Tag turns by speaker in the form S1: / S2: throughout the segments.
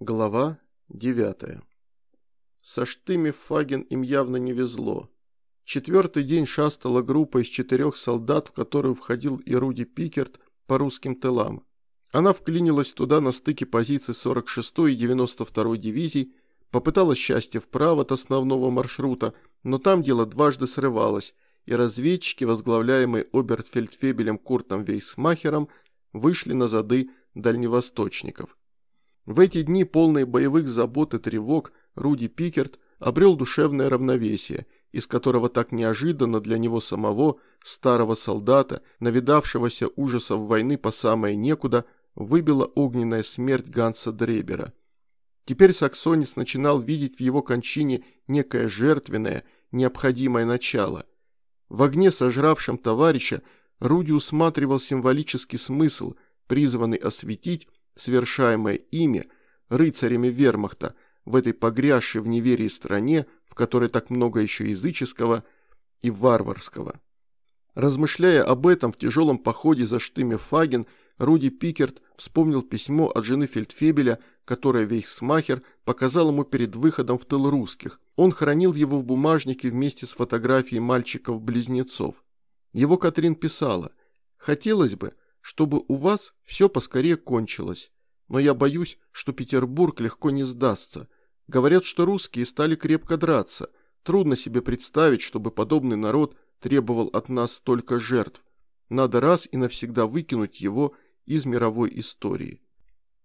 S1: Глава 9. Со Штыми Фаген им явно не везло. Четвертый день шастала группа из четырех солдат, в которую входил и Руди Пикерт по русским тылам. Она вклинилась туда на стыке позиций 46-й и 92-й дивизий, попыталась счастье вправо от основного маршрута, но там дело дважды срывалось, и разведчики, возглавляемые оберфельдфебелем Куртом Вейсмахером, вышли на зады дальневосточников. В эти дни, полные боевых забот и тревог, Руди Пикерт обрел душевное равновесие, из которого так неожиданно для него самого, старого солдата, навидавшегося ужасов войны по самое некуда, выбила огненная смерть Ганса Дребера. Теперь саксонец начинал видеть в его кончине некое жертвенное, необходимое начало. В огне, сожравшем товарища, Руди усматривал символический смысл, призванный осветить совершаемое ими, рыцарями вермахта, в этой погрязшей в неверии стране, в которой так много еще языческого и варварского. Размышляя об этом в тяжелом походе за Штыме Фаген, Руди Пикерт вспомнил письмо от жены Фельдфебеля, которое Вейхсмахер показал ему перед выходом в тыл русских. Он хранил его в бумажнике вместе с фотографией мальчиков-близнецов. Его Катрин писала «Хотелось бы, чтобы у вас все поскорее кончилось. Но я боюсь, что Петербург легко не сдастся. Говорят, что русские стали крепко драться. Трудно себе представить, чтобы подобный народ требовал от нас столько жертв. Надо раз и навсегда выкинуть его из мировой истории.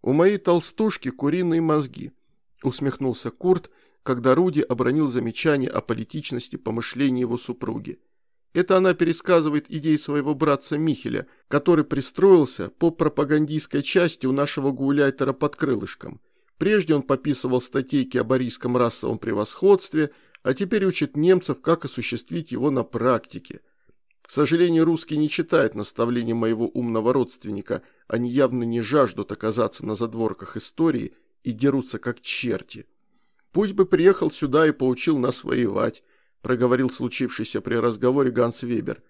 S1: «У моей толстушки куриные мозги», – усмехнулся Курт, когда Руди обронил замечание о политичности помышлений его супруги. Это она пересказывает идеи своего братца Михеля, который пристроился по пропагандистской части у нашего гауляйтера под крылышком. Прежде он пописывал статейки о борийском расовом превосходстве, а теперь учит немцев, как осуществить его на практике. К сожалению, русские не читают наставлений моего умного родственника, они явно не жаждут оказаться на задворках истории и дерутся как черти. Пусть бы приехал сюда и поучил нас воевать, проговорил случившийся при разговоре Ганс Вебер.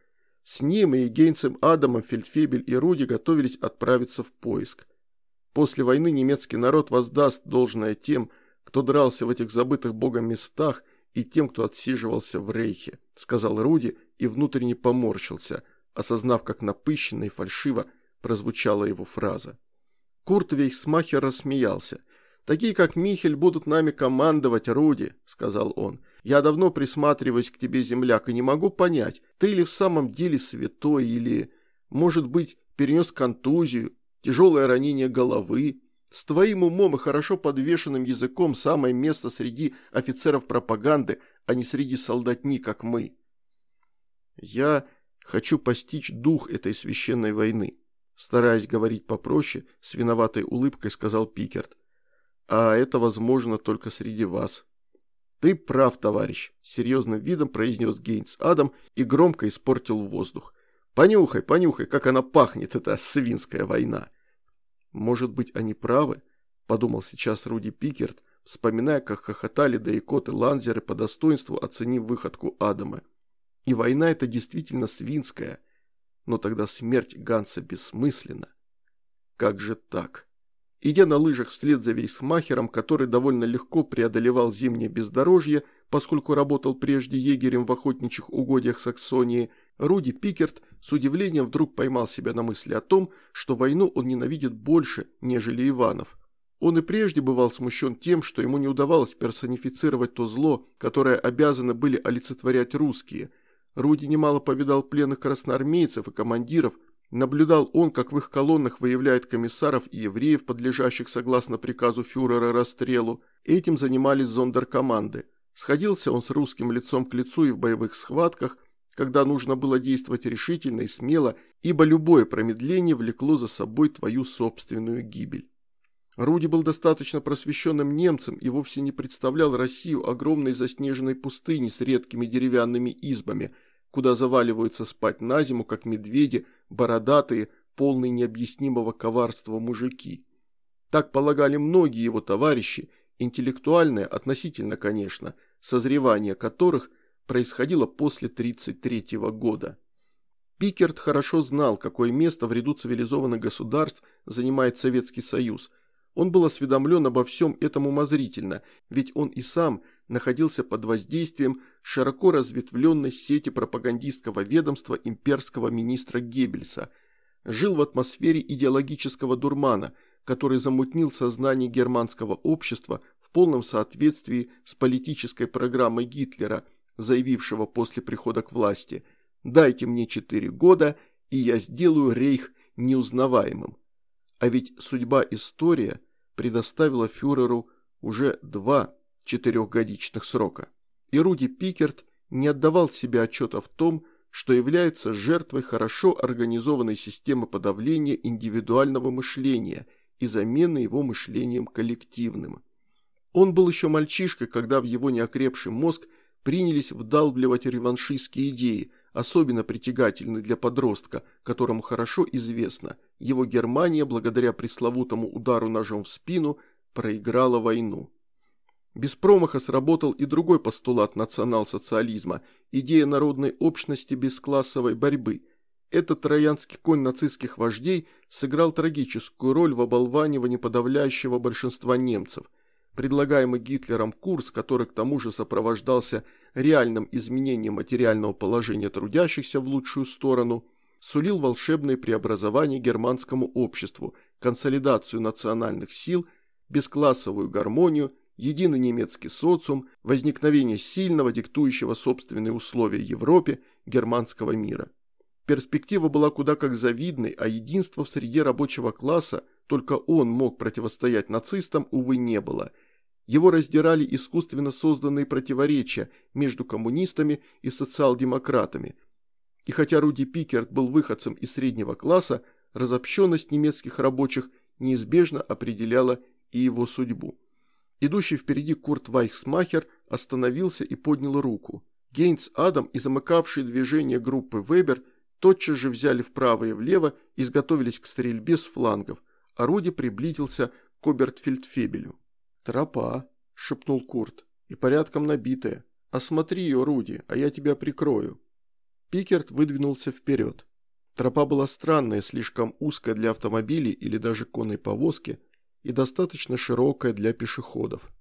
S1: С ним и гейнцем Адамом Фельдфебель и Руди готовились отправиться в поиск. После войны немецкий народ воздаст должное тем, кто дрался в этих забытых богом местах и тем, кто отсиживался в рейхе, сказал Руди и внутренне поморщился, осознав, как напыщенно и фальшиво прозвучала его фраза. Курт Вейхсмахер рассмеялся. «Такие, как Михель, будут нами командовать, Руди», — сказал он. Я давно присматриваюсь к тебе, земляк, и не могу понять, ты ли в самом деле святой, или, может быть, перенес контузию, тяжелое ранение головы. С твоим умом и хорошо подвешенным языком самое место среди офицеров пропаганды, а не среди солдатни, как мы. Я хочу постичь дух этой священной войны. Стараясь говорить попроще, с виноватой улыбкой сказал Пикерт. А это возможно только среди вас. «Ты прав, товарищ», – серьезным видом произнес Гейнс Адам и громко испортил воздух. «Понюхай, понюхай, как она пахнет, эта свинская война». «Может быть, они правы?» – подумал сейчас Руди Пикерт, вспоминая, как хохотали и Ланзеры по достоинству, оценив выходку Адама. И война эта действительно свинская, но тогда смерть Ганса бессмысленна. Как же так? Идя на лыжах вслед за Вейсмахером, который довольно легко преодолевал зимнее бездорожье, поскольку работал прежде егерем в охотничьих угодьях Саксонии, Руди Пикерт с удивлением вдруг поймал себя на мысли о том, что войну он ненавидит больше, нежели Иванов. Он и прежде бывал смущен тем, что ему не удавалось персонифицировать то зло, которое обязаны были олицетворять русские. Руди немало повидал пленных красноармейцев и командиров, Наблюдал он, как в их колоннах выявляют комиссаров и евреев, подлежащих согласно приказу фюрера расстрелу. Этим занимались зондеркоманды. Сходился он с русским лицом к лицу и в боевых схватках, когда нужно было действовать решительно и смело, ибо любое промедление влекло за собой твою собственную гибель. Руди был достаточно просвещенным немцем и вовсе не представлял Россию огромной заснеженной пустыни с редкими деревянными избами, куда заваливаются спать на зиму, как медведи, бородатые, полные необъяснимого коварства мужики. Так полагали многие его товарищи, интеллектуальное, относительно, конечно, созревание которых происходило после 1933 года. Пикерт хорошо знал, какое место в ряду цивилизованных государств занимает Советский Союз. Он был осведомлен обо всем этом умозрительно, ведь он и сам находился под воздействием широко разветвленной сети пропагандистского ведомства имперского министра Геббельса, жил в атмосфере идеологического дурмана, который замутнил сознание германского общества в полном соответствии с политической программой Гитлера, заявившего после прихода к власти «Дайте мне четыре года, и я сделаю рейх неузнаваемым». А ведь судьба история – предоставила фюреру уже два четырехгодичных срока. И Руди Пикерт не отдавал себе отчета в том, что является жертвой хорошо организованной системы подавления индивидуального мышления и замены его мышлением коллективным. Он был еще мальчишкой, когда в его неокрепший мозг принялись вдалбливать реваншистские идеи, особенно притягательны для подростка, которому хорошо известно, его Германия, благодаря пресловутому удару ножом в спину, проиграла войну. Без промаха сработал и другой постулат национал-социализма – идея народной общности без классовой борьбы. Этот троянский конь нацистских вождей сыграл трагическую роль в оболванивании подавляющего большинства немцев – Предлагаемый Гитлером курс, который к тому же сопровождался реальным изменением материального положения трудящихся в лучшую сторону, сулил волшебное преобразование германскому обществу, консолидацию национальных сил, бесклассовую гармонию, единый немецкий социум, возникновение сильного, диктующего собственные условия Европе, германского мира. Перспектива была куда как завидной, а единства в среде рабочего класса, только он мог противостоять нацистам, увы, не было – его раздирали искусственно созданные противоречия между коммунистами и социал-демократами. И хотя Руди Пикерт был выходцем из среднего класса, разобщенность немецких рабочих неизбежно определяла и его судьбу. Идущий впереди Курт Вайхсмахер остановился и поднял руку. Гейнс Адам и замыкавшие движение группы Вебер тотчас же взяли вправо и влево и изготовились к стрельбе с флангов, а Руди приблизился к Обертфельдфебелю. «Тропа», – шепнул Курт, – «и порядком набитая. Осмотри ее, Руди, а я тебя прикрою». Пикерт выдвинулся вперед. Тропа была странная, слишком узкая для автомобилей или даже конной повозки и достаточно широкая для пешеходов.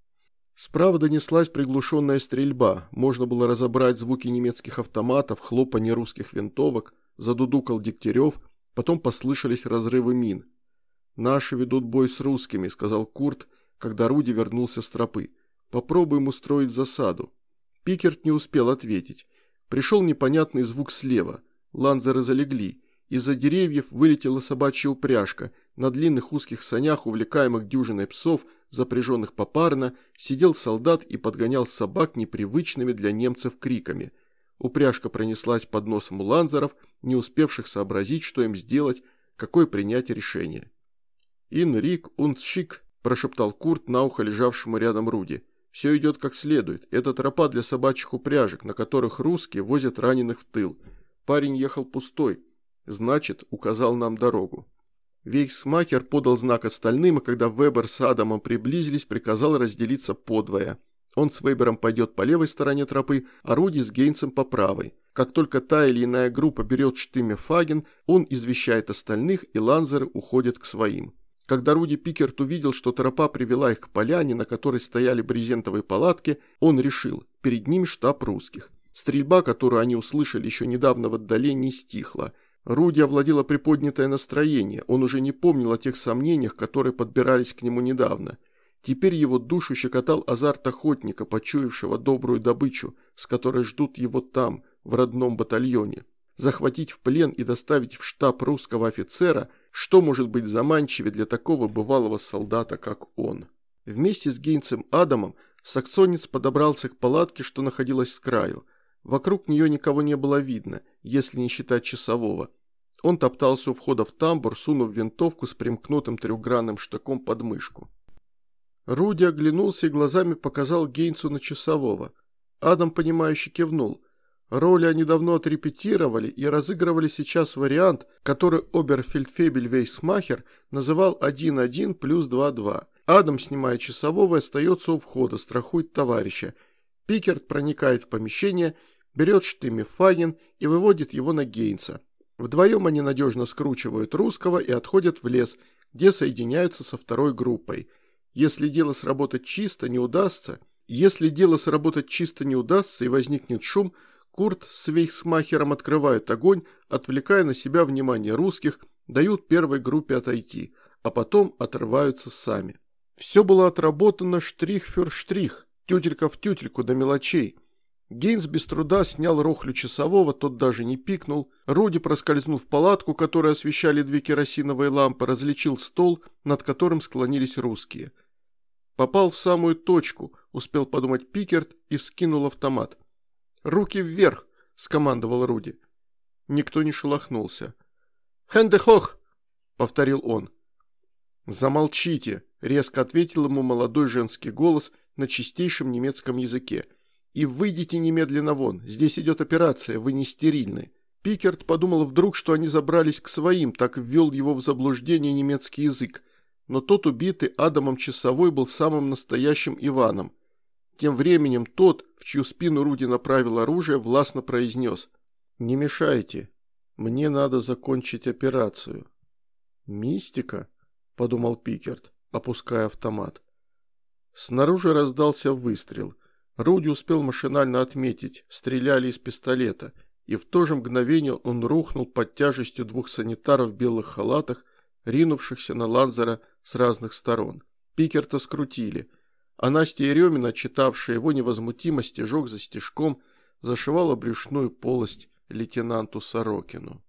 S1: Справа донеслась приглушенная стрельба, можно было разобрать звуки немецких автоматов, хлопанье русских винтовок, задудукал Дегтярев, потом послышались разрывы мин. «Наши ведут бой с русскими», – сказал Курт, когда Руди вернулся с тропы. «Попробуем устроить засаду». Пикерт не успел ответить. Пришел непонятный звук слева. Ланзеры залегли. Из-за деревьев вылетела собачья упряжка. На длинных узких санях, увлекаемых дюжиной псов, запряженных попарно, сидел солдат и подгонял собак непривычными для немцев криками. Упряжка пронеслась под носом у ланзеров, не успевших сообразить, что им сделать, какое принять решение. «Ин рик und шик», прошептал Курт на ухо лежавшему рядом Руди. «Все идет как следует. Это тропа для собачьих упряжек, на которых русские возят раненых в тыл. Парень ехал пустой. Значит, указал нам дорогу». Вейхсмакер подал знак остальным, и когда Вебер с Адамом приблизились, приказал разделиться подвое. Он с Вебером пойдет по левой стороне тропы, а Руди с Гейнсом по правой. Как только та или иная группа берет штыме Фаген, он извещает остальных, и ланзеры уходят к своим. Когда Руди Пикерт увидел, что тропа привела их к поляне, на которой стояли брезентовые палатки, он решил, перед ним штаб русских. Стрельба, которую они услышали еще недавно в отдалении, стихла. Руди овладело приподнятое настроение, он уже не помнил о тех сомнениях, которые подбирались к нему недавно. Теперь его душу щекотал азарт охотника, почуявшего добрую добычу, с которой ждут его там, в родном батальоне. Захватить в плен и доставить в штаб русского офицера – что может быть заманчивее для такого бывалого солдата, как он? Вместе с Гейнцем Адамом саксонец подобрался к палатке, что находилась с краю. Вокруг нее никого не было видно, если не считать часового. Он топтался у входа в тамбур, сунув винтовку с примкнутым трехгранным штыком под мышку. Руди оглянулся и глазами показал Гейнцу на часового. Адам, понимающе кивнул. Роли они давно отрепетировали и разыгрывали сейчас вариант, который Оберфельдфебель Вейсмахер называл 1-1 плюс 2-2. Адам, снимая часового, остается у входа, страхует товарища. Пикерт проникает в помещение, берет штыми Фагин и выводит его на Гейнса. Вдвоем они надежно скручивают русского и отходят в лес, где соединяются со второй группой. Если дело сработать чисто не удастся, если дело сработать чисто не удастся и возникнет шум, Курт с Вейхсмахером открывают огонь, отвлекая на себя внимание русских, дают первой группе отойти, а потом отрываются сами. Все было отработано штрих фюр штрих, тютелька в тютельку до мелочей. Гейнс без труда снял рохлю часового, тот даже не пикнул. Руди проскользнул в палатку, которую освещали две керосиновые лампы, различил стол, над которым склонились русские. Попал в самую точку, успел подумать Пикерт и вскинул автомат. «Руки вверх!» – скомандовал Руди. Никто не шелохнулся. «Хендехох!» – повторил он. «Замолчите!» – резко ответил ему молодой женский голос на чистейшем немецком языке – и выйдите немедленно вон, здесь идет операция, вы не стерильны». Пикерт подумал вдруг, что они забрались к своим, так ввел его в заблуждение немецкий язык. Но тот убитый Адамом Часовой был самым настоящим Иваном. Тем временем тот, в чью спину Руди направил оружие, властно произнес «Не мешайте, мне надо закончить операцию». «Мистика?» – подумал Пикерт, опуская автомат. Снаружи раздался выстрел – Руди успел машинально отметить, стреляли из пистолета, и в то же мгновение он рухнул под тяжестью двух санитаров в белых халатах, ринувшихся на Ланзера с разных сторон. Пикерта скрутили, а Настя Еремина, читавшая его невозмутимо стежок за стежком, зашивала брюшную полость лейтенанту Сорокину.